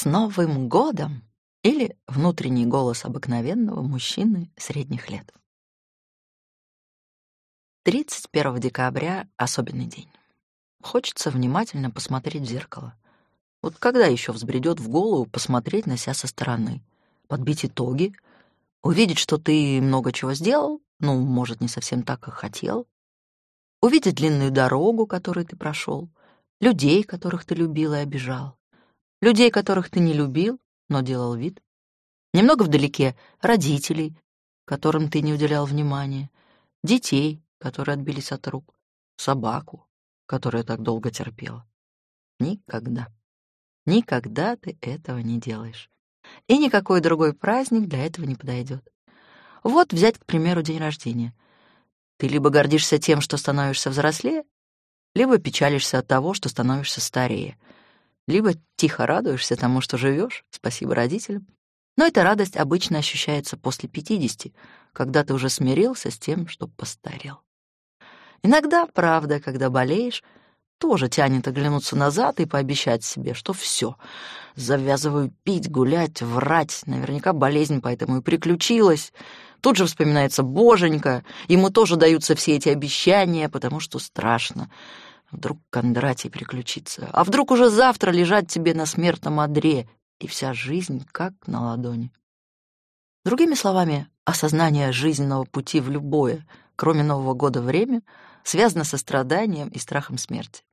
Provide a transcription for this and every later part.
«С Новым годом!» или внутренний голос обыкновенного мужчины средних лет. 31 декабря — особенный день. Хочется внимательно посмотреть в зеркало. Вот когда еще взбредет в голову посмотреть на себя со стороны, подбить итоги, увидеть, что ты много чего сделал, ну, может, не совсем так, как хотел, увидеть длинную дорогу, которую ты прошел, людей, которых ты любил и обижал, людей, которых ты не любил, но делал вид, немного вдалеке родителей, которым ты не уделял внимания, детей, которые отбились от рук, собаку, которая так долго терпела. Никогда. Никогда ты этого не делаешь. И никакой другой праздник для этого не подойдет. Вот взять, к примеру, день рождения. Ты либо гордишься тем, что становишься взрослее, либо печалишься от того, что становишься старее, либо тихо радуешься тому, что живешь, спасибо родителям. Но эта радость обычно ощущается после 50, когда ты уже смирился с тем, что постарел. Иногда, правда, когда болеешь, тоже тянет оглянуться назад и пообещать себе, что все, завязываю пить, гулять, врать. Наверняка болезнь поэтому и приключилась. Тут же вспоминается Боженька, ему тоже даются все эти обещания, потому что страшно. Вдруг Кондратий приключится, а вдруг уже завтра лежать тебе на смертном одре, и вся жизнь как на ладони. Другими словами, осознание жизненного пути в любое, кроме Нового года, время связано со страданием и страхом смерти.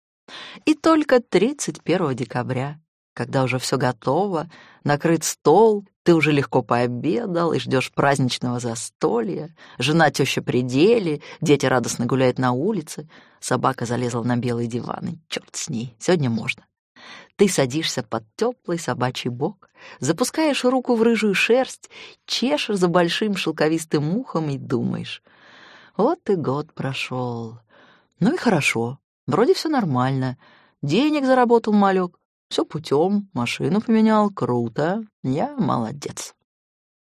И только 31 декабря, когда уже все готово, накрыт стол, ты уже легко пообедал и ждешь праздничного застолья, жена теща при деле, дети радостно гуляют на улице, собака залезла на белый диван, и черт с ней, сегодня можно. Ты садишься под теплый собачий бок, запускаешь руку в рыжую шерсть, чешешь за большим шелковистым ухом и думаешь, вот и год прошел. Ну и хорошо, Вроде все нормально. Денег заработал малек. Все путем, машину поменял, круто. Я молодец.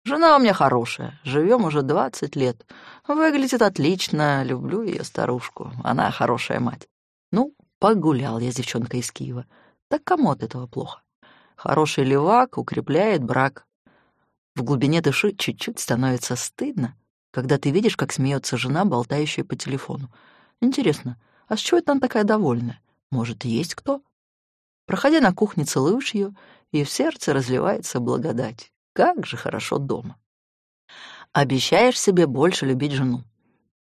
Жена у меня хорошая, живем уже двадцать лет. Выглядит отлично, люблю ее старушку. Она хорошая мать. Ну, погулял я с девчонкой из Киева. Так кому от этого плохо? Хороший левак укрепляет брак. В глубине души чуть-чуть становится стыдно, когда ты видишь, как смеется жена, болтающая по телефону. Интересно, а с чего это она такая довольная? Может, есть кто? Проходя на кухне, целуешь ее, и в сердце разливается благодать. Как же хорошо дома. Обещаешь себе больше любить жену.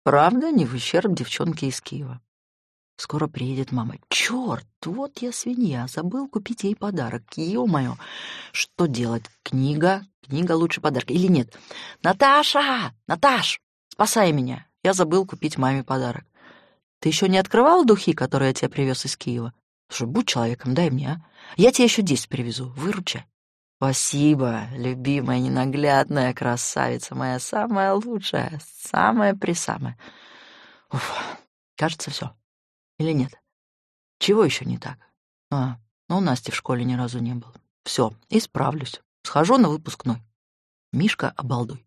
Правда, не в ущерб девчонке из Киева. Скоро приедет мама. Черт, вот я свинья, забыл купить ей подарок. Ё-моё, что делать? Книга? Книга лучше подарка или нет? Наташа! Наташ, спасай меня. Я забыл купить маме подарок. Ты еще не открывал духи, которые я тебе привез из Киева? Слушай, будь человеком, дай мне, а? Я тебе еще десять привезу, выручай. Спасибо, любимая ненаглядная красавица, моя самая лучшая, самая-присамая. Уф, кажется, все. Или нет? Чего еще не так? А, ну, Насти в школе ни разу не было. Все, исправлюсь. Схожу на выпускной. Мишка обалдуй.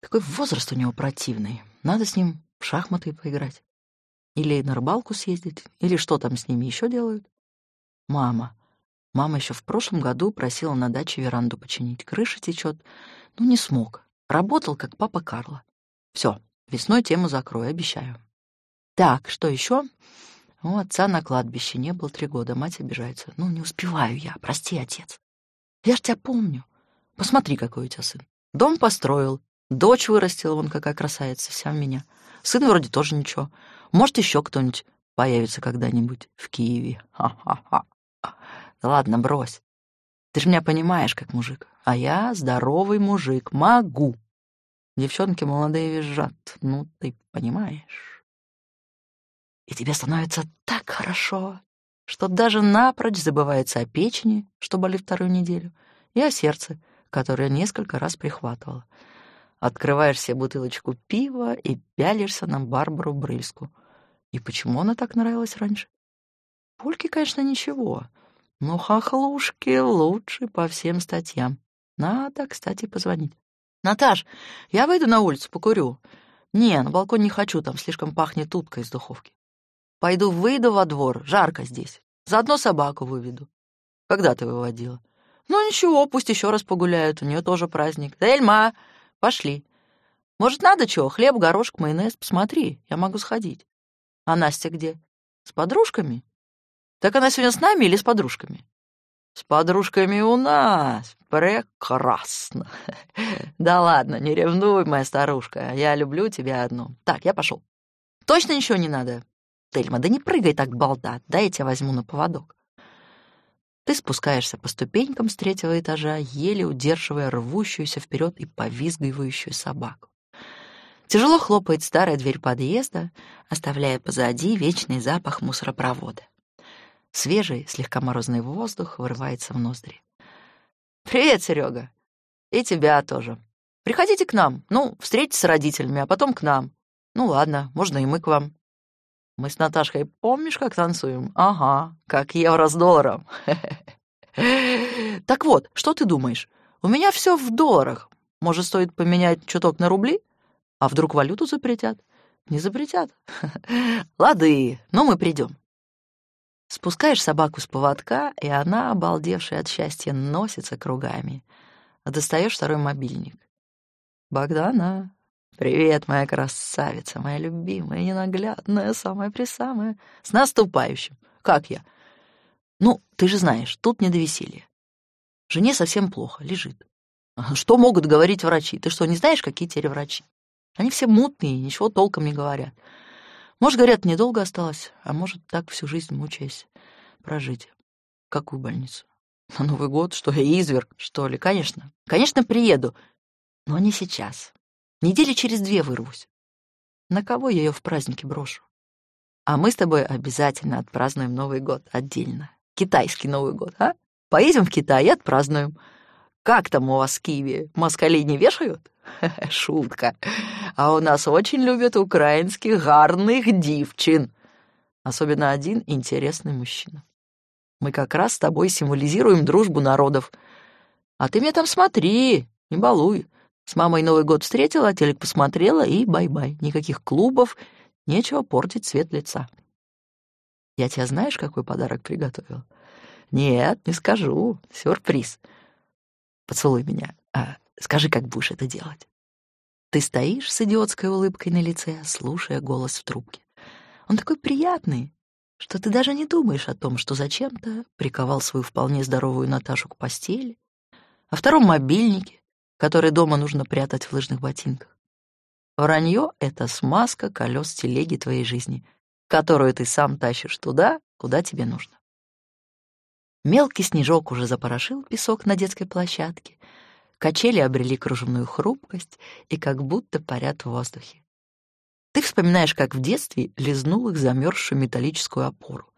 Такой возраст у него противный. Надо с ним в шахматы поиграть. Или на рыбалку съездить, или что там с ними еще делают. Мама. Мама еще в прошлом году просила на даче веранду починить. Крыша течет. Ну, не смог. Работал, как папа Карла. Все, весной тему закрою, обещаю. Так, что еще? У отца на кладбище не был три года, мать обижается. Ну, не успеваю я, прости, отец. Я ж тебя помню. Посмотри, какой у тебя сын. Дом построил, дочь вырастила, вон какая красавица, вся в меня. Сын вроде тоже ничего. Может, еще кто-нибудь появится когда-нибудь в Киеве. Ха-ха-ха. Ладно, брось. Ты же меня понимаешь, как мужик. А я здоровый мужик, могу. Девчонки молодые визжат. Ну, ты понимаешь. И тебе становится так хорошо, что даже напрочь забывается о печени, что болит вторую неделю, и о сердце, которое несколько раз прихватывало. Открываешь себе бутылочку пива и пялишься на Барбару Брыльску — и почему она так нравилась раньше? Пульки, конечно, ничего, но хохлушки лучше по всем статьям. Надо, кстати, позвонить. «Наташ, я выйду на улицу, покурю». «Не, на балкон не хочу, там слишком пахнет уткой из духовки». «Пойду выйду во двор, жарко здесь. Заодно собаку выведу». «Когда ты выводила?» Ну ничего, пусть еще раз погуляют, у нее тоже праздник. Дельма, пошли. Может, надо чего? Хлеб, горошек, майонез? Посмотри, я могу сходить. А Настя где? С подружками? Так она сегодня с нами или с подружками? С подружками у нас. Прекрасно. Да ладно, не ревнуй, моя старушка. Я люблю тебя одну. Так, я пошел. Точно ничего не надо? Тельма, да не прыгай так, балда. Дай я тебя возьму на поводок. Ты спускаешься по ступенькам с третьего этажа, еле удерживая рвущуюся вперед и повизгивающую собаку. Тяжело хлопает старая дверь подъезда, оставляя позади вечный запах мусоропровода. Свежий, слегка морозный воздух вырывается в ноздри. «Привет, Серега. И тебя тоже. Приходите к нам. Ну, встретитесь с родителями, а потом к нам. Ну ладно, можно и мы к вам. Мы с Наташкой помнишь, как танцуем? Ага, как евро с долларом. Так вот, что ты думаешь? У меня все в долларах. Может, стоит поменять чуток на рубли? А вдруг валюту запретят? Не запретят. Лады, но мы придем. Спускаешь собаку с поводка, и она, обалдевшая от счастья, носится кругами. А достаешь второй мобильник. «Богдана, привет, моя красавица, моя любимая, ненаглядная, самая-присамая. С наступающим! Как я?» «Ну, ты же знаешь, тут не до веселья. Жене совсем плохо, лежит. Что могут говорить врачи? Ты что, не знаешь, какие теперь врачи? Они все мутные, ничего толком не говорят. Может, говорят, недолго осталось, а может, так всю жизнь мучаясь прожить. Какую больницу? На Новый год? Что я изверг, что ли? Конечно. Конечно, приеду. Но не сейчас. Недели через две вырвусь. На кого я ее в празднике брошу? А мы с тобой обязательно отпразднуем Новый год отдельно. Китайский Новый год, а? Поедем в Китай и отпразднуем. Как там у вас в Киеве? Москалей не вешают? Шутка. А у нас очень любят украинских гарных девчин. Особенно один интересный мужчина. Мы как раз с тобой символизируем дружбу народов. А ты меня там смотри, не балуй. С мамой Новый год встретила, телек посмотрела и бай-бай. Никаких клубов, нечего портить цвет лица. Я тебе знаешь, какой подарок приготовил? Нет, не скажу. Сюрприз. Поцелуй меня. А скажи, как будешь это делать. Ты стоишь с идиотской улыбкой на лице, слушая голос в трубке. Он такой приятный, что ты даже не думаешь о том, что зачем-то приковал свою вполне здоровую Наташу к постели, о втором мобильнике, который дома нужно прятать в лыжных ботинках. Вранье — это смазка колес телеги твоей жизни, которую ты сам тащишь туда, куда тебе нужно. Мелкий снежок уже запорошил песок на детской площадке, Качели обрели кружевную хрупкость и как будто парят в воздухе. Ты вспоминаешь, как в детстве лизнул их замерзшую металлическую опору.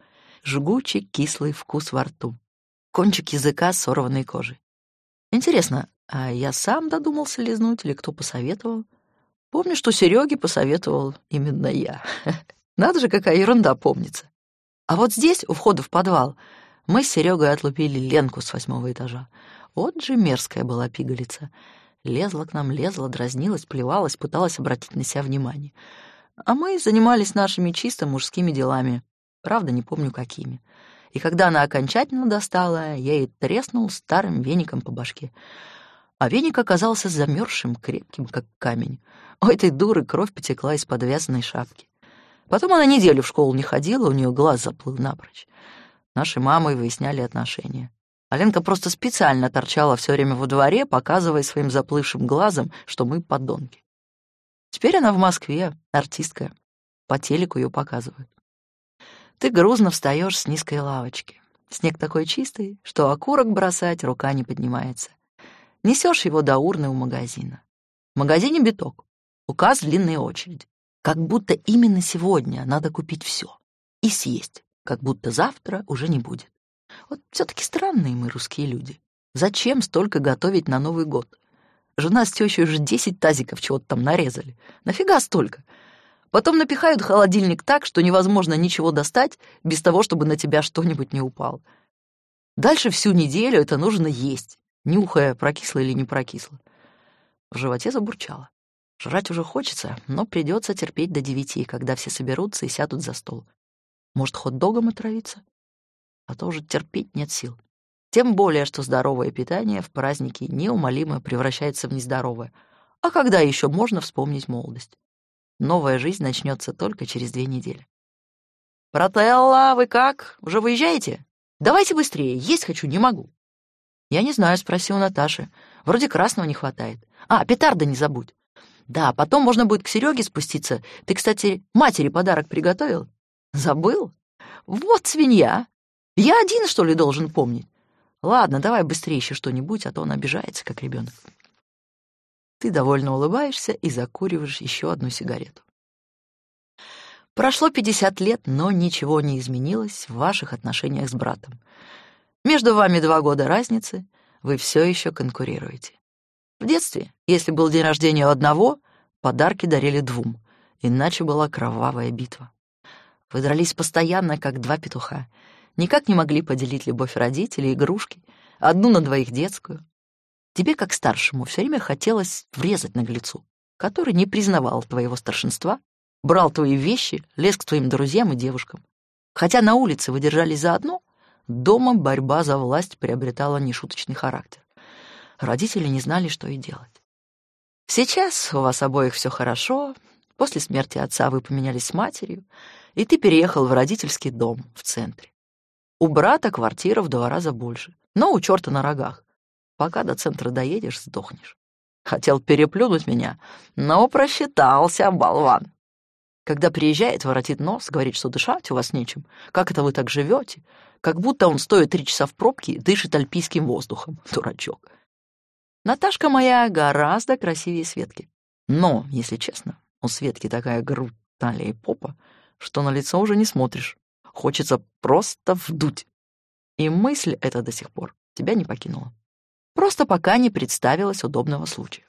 Жгучий кислый вкус во рту. Кончик языка сорванной кожей. Интересно, а я сам додумался лизнуть или кто посоветовал? Помню, что Сереге посоветовал именно я. Надо же, какая ерунда помнится. А вот здесь, у входа в подвал, мы с Серегой отлупили Ленку с восьмого этажа. Вот же мерзкая была пигалица. Лезла к нам, лезла, дразнилась, плевалась, пыталась обратить на себя внимание. А мы занимались нашими чисто мужскими делами. Правда, не помню, какими. И когда она окончательно достала, я ей треснул старым веником по башке. А веник оказался замерзшим, крепким, как камень. У этой дуры кровь потекла из подвязанной шапки. Потом она неделю в школу не ходила, у нее глаз заплыл напрочь. Наши мамы выясняли отношения. Аленка просто специально торчала все время во дворе, показывая своим заплывшим глазом, что мы подонки. Теперь она в Москве, артистка. По телеку ее показывают. Ты грузно встаешь с низкой лавочки. Снег такой чистый, что окурок бросать рука не поднимается. Несешь его до урны у магазина. В магазине биток. Указ длинной очереди. Как будто именно сегодня надо купить все и съесть, как будто завтра уже не будет. Вот все-таки странные мы, русские люди. Зачем столько готовить на Новый год? Жена с тещей уже десять тазиков чего-то там нарезали. Нафига столько? Потом напихают холодильник так, что невозможно ничего достать без того, чтобы на тебя что-нибудь не упало. Дальше всю неделю это нужно есть, нюхая, прокисло или не прокисло. В животе забурчало. Жрать уже хочется, но придется терпеть до девяти, когда все соберутся и сядут за стол. Может, хот-догом отравиться? а то уже терпеть нет сил. Тем более, что здоровое питание в празднике неумолимо превращается в нездоровое. А когда еще можно вспомнить молодость? Новая жизнь начнется только через две недели. «Брателла, вы как? Уже выезжаете? Давайте быстрее, есть хочу, не могу». «Я не знаю», — спросил Наташи. «Вроде красного не хватает. А, петарда не забудь». «Да, потом можно будет к Сереге спуститься. Ты, кстати, матери подарок приготовил?» «Забыл? Вот свинья. Я один, что ли, должен помнить? Ладно, давай быстрее еще что-нибудь, а то он обижается, как ребенок». Ты довольно улыбаешься и закуриваешь еще одну сигарету. Прошло 50 лет, но ничего не изменилось в ваших отношениях с братом. Между вами два года разницы, вы все еще конкурируете. В детстве, если был день рождения у одного, подарки дарили двум, иначе была кровавая битва. Вы дрались постоянно, как два петуха. Никак не могли поделить любовь родителей, игрушки, одну на двоих детскую. Тебе, как старшему, все время хотелось врезать наглецу, который не признавал твоего старшинства, брал твои вещи, лез к твоим друзьям и девушкам. Хотя на улице вы держались заодно, дома борьба за власть приобретала нешуточный характер. Родители не знали, что и делать. Сейчас у вас обоих все хорошо, после смерти отца вы поменялись с матерью, и ты переехал в родительский дом в центре. У брата квартира в два раза больше, но у черта на рогах. Пока до центра доедешь, сдохнешь. Хотел переплюнуть меня, но просчитался, болван. Когда приезжает, воротит нос, говорит, что дышать у вас нечем. Как это вы так живете? Как будто он, стоя три часа в пробке, дышит альпийским воздухом. Дурачок. Наташка моя гораздо красивее Светки. Но, если честно, у Светки такая грудь, талия и попа, что на лицо уже не смотришь. Хочется просто вдуть. И мысль эта до сих пор тебя не покинула. Просто пока не представилось удобного случая.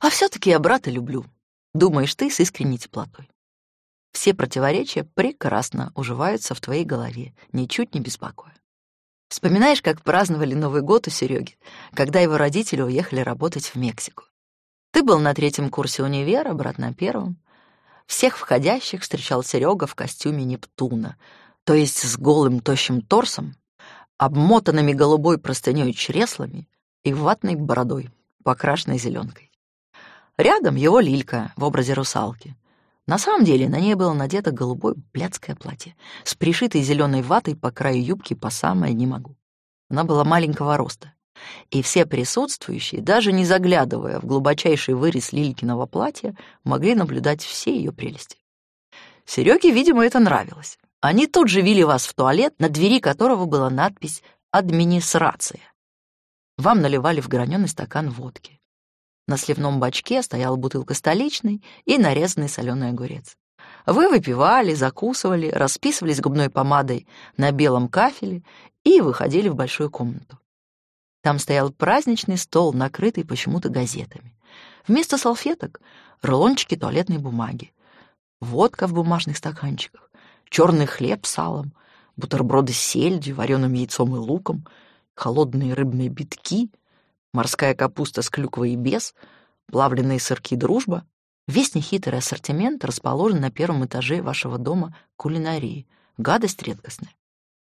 А все-таки я брата люблю, думаешь ты с искренней теплотой. Все противоречия прекрасно уживаются в твоей голове, ничуть не беспокоя. Вспоминаешь, как праздновали Новый год у Сереги, когда его родители уехали работать в Мексику. Ты был на третьем курсе универа, брат на первом. Всех входящих встречал Серега в костюме Нептуна, то есть с голым тощим торсом, обмотанными голубой простыней чреслами и ватной бородой, покрашенной зеленкой. Рядом его лилька в образе русалки. На самом деле на ней было надето голубое блядское платье с пришитой зеленой ватой по краю юбки по самое не могу. Она была маленького роста, и все присутствующие, даже не заглядывая в глубочайший вырез Лилькиного платья, могли наблюдать все ее прелести. Сереге, видимо, это нравилось. Они тут же вели вас в туалет, на двери которого была надпись «Администрация». Вам наливали в граненый стакан водки. На сливном бачке стояла бутылка столичной и нарезанный соленый огурец. Вы выпивали, закусывали, расписывались губной помадой на белом кафеле и выходили в большую комнату. Там стоял праздничный стол, накрытый почему-то газетами. Вместо салфеток — рулончики туалетной бумаги, водка в бумажных стаканчиках, черный хлеб с салом, бутерброды с сельдью, вареным яйцом и луком, холодные рыбные битки, морская капуста с клюквой и без, плавленые сырки «Дружба». Весь нехитрый ассортимент расположен на первом этаже вашего дома кулинарии. Гадость редкостная.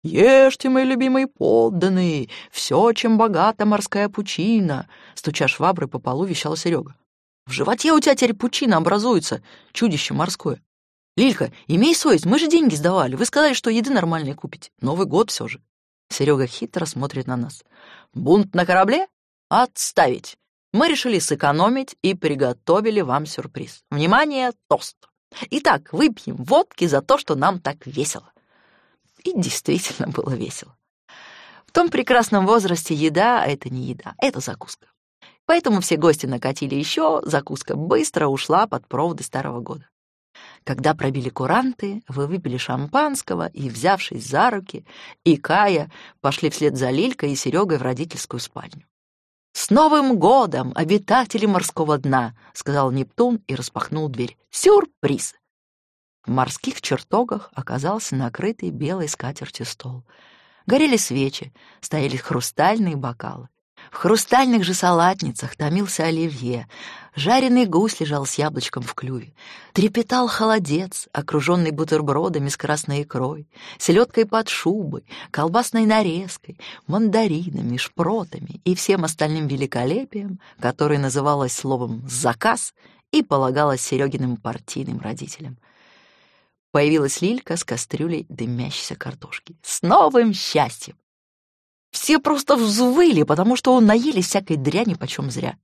«Ешьте, мои любимые подданные, все, чем богата морская пучина», стуча шваброй по полу, вещал Серега. «В животе у тебя теперь пучина образуется, чудище морское. Лилька, имей совесть, мы же деньги сдавали. Вы сказали, что еды нормальной купите. Новый год все же. Серега хитро смотрит на нас. Бунт на корабле? Отставить. Мы решили сэкономить и приготовили вам сюрприз. Внимание, тост. Итак, выпьем водки за то, что нам так весело. И действительно было весело. В том прекрасном возрасте еда — это не еда, это закуска. Поэтому все гости накатили еще, закуска быстро ушла под проводы Старого года. Когда пробили куранты, вы выпили шампанского и, взявшись за руки, и Кая пошли вслед за Лилькой и Серегой в родительскую спальню. «С Новым годом, обитатели морского дна!» — сказал Нептун и распахнул дверь. «Сюрприз!» В морских чертогах оказался накрытый белой скатертью стол. Горели свечи, стояли хрустальные бокалы. В хрустальных же салатницах томился оливье, жареный гусь лежал с яблочком в клюве, трепетал холодец, окруженный бутербродами с красной икрой, селедкой под шубой, колбасной нарезкой, мандаринами, шпротами и всем остальным великолепием, которое называлось словом «заказ» и полагалось Серегиным партийным родителям. Появилась Лилька с кастрюлей дымящейся картошки. С новым счастьем! Все просто взвыли, потому что наелись всякой дряни почем зря.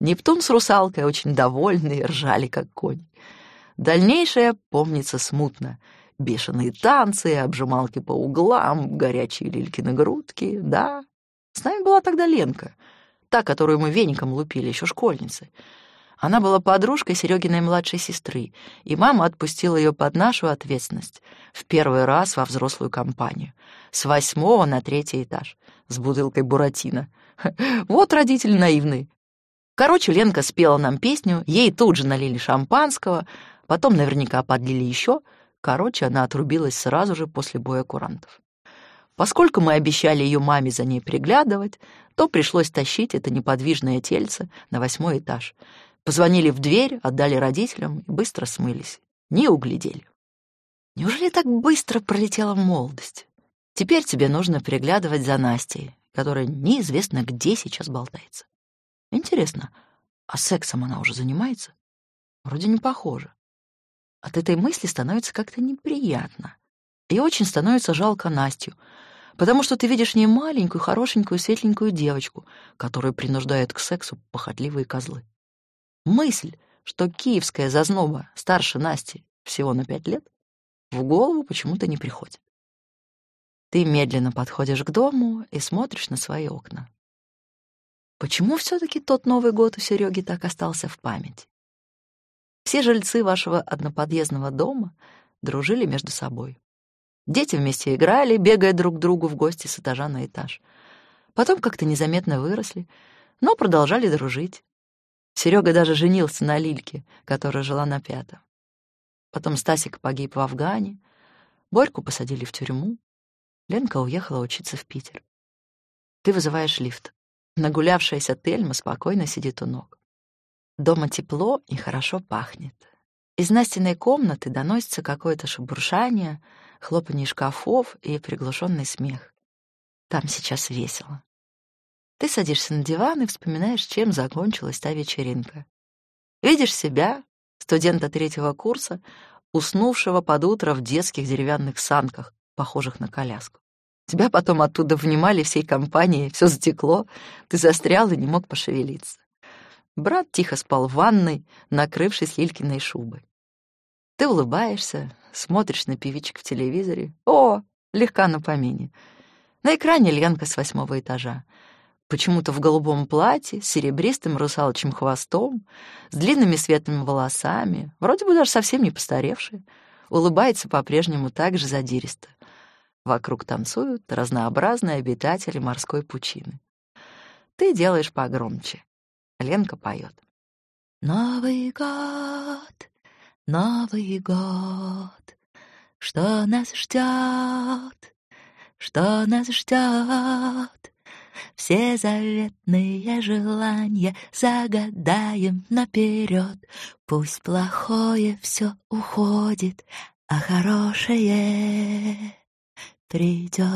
Нептун с русалкой очень довольны ржали, как конь. Дальнейшее помнится смутно. Бешеные танцы, обжималки по углам, горячие лилькины грудки. Да, с нами была тогда Ленка, та, которую мы веником лупили, еще школьницы. Она была подружкой Серегиной младшей сестры, и мама отпустила ее под нашу ответственность в первый раз во взрослую компанию, с восьмого на третий этаж, с бутылкой буратино. Вот родители наивные. Короче, Ленка спела нам песню, ей тут же налили шампанского, потом наверняка подлили еще. Короче, она отрубилась сразу же после боя курантов. Поскольку мы обещали ее маме за ней приглядывать, то пришлось тащить это неподвижное тельце на восьмой этаж — Позвонили в дверь, отдали родителям и быстро смылись. Не углядели. Неужели так быстро пролетела молодость? Теперь тебе нужно приглядывать за Настей, которая неизвестно где сейчас болтается. Интересно, а сексом она уже занимается? Вроде не похоже. От этой мысли становится как-то неприятно. И очень становится жалко Настю, потому что ты видишь в ней маленькую, хорошенькую, светленькую девочку, которую принуждают к сексу похотливые козлы. Мысль, что киевская зазноба старше Насти всего на пять лет, в голову почему-то не приходит. Ты медленно подходишь к дому и смотришь на свои окна. Почему все-таки тот Новый год у Сереги так остался в памяти? Все жильцы вашего одноподъездного дома дружили между собой. Дети вместе играли, бегая друг к другу в гости с этажа на этаж. Потом как-то незаметно выросли, но продолжали дружить. Серега даже женился на Лильке, которая жила на пятом. Потом Стасик погиб в Афгане, Борьку посадили в тюрьму, Ленка уехала учиться в Питер. Ты вызываешь лифт. Нагулявшаяся Тельма спокойно сидит у ног. Дома тепло и хорошо пахнет. Из Настиной комнаты доносится какое-то шебуршание, хлопанье шкафов и приглушенный смех. Там сейчас весело. Ты садишься на диван и вспоминаешь, чем закончилась та вечеринка. Видишь себя, студента третьего курса, уснувшего под утро в детских деревянных санках, похожих на коляску. Тебя потом оттуда внимали всей компанией, все затекло, ты застрял и не мог пошевелиться. Брат тихо спал в ванной, накрывшись Лилькиной шубой. Ты улыбаешься, смотришь на певичек в телевизоре. О, легка на помине. На экране Ленка с восьмого этажа почему-то в голубом платье, с серебристым русалочьим хвостом, с длинными светлыми волосами, вроде бы даже совсем не постаревшая, улыбается по-прежнему так же задиристо. Вокруг танцуют разнообразные обитатели морской пучины. Ты делаешь погромче. Ленка поет. Новый год, Новый год, что нас ждет, что нас ждет. Все заветные желания загадаем наперед. Пусть плохое все уходит, а хорошее придет.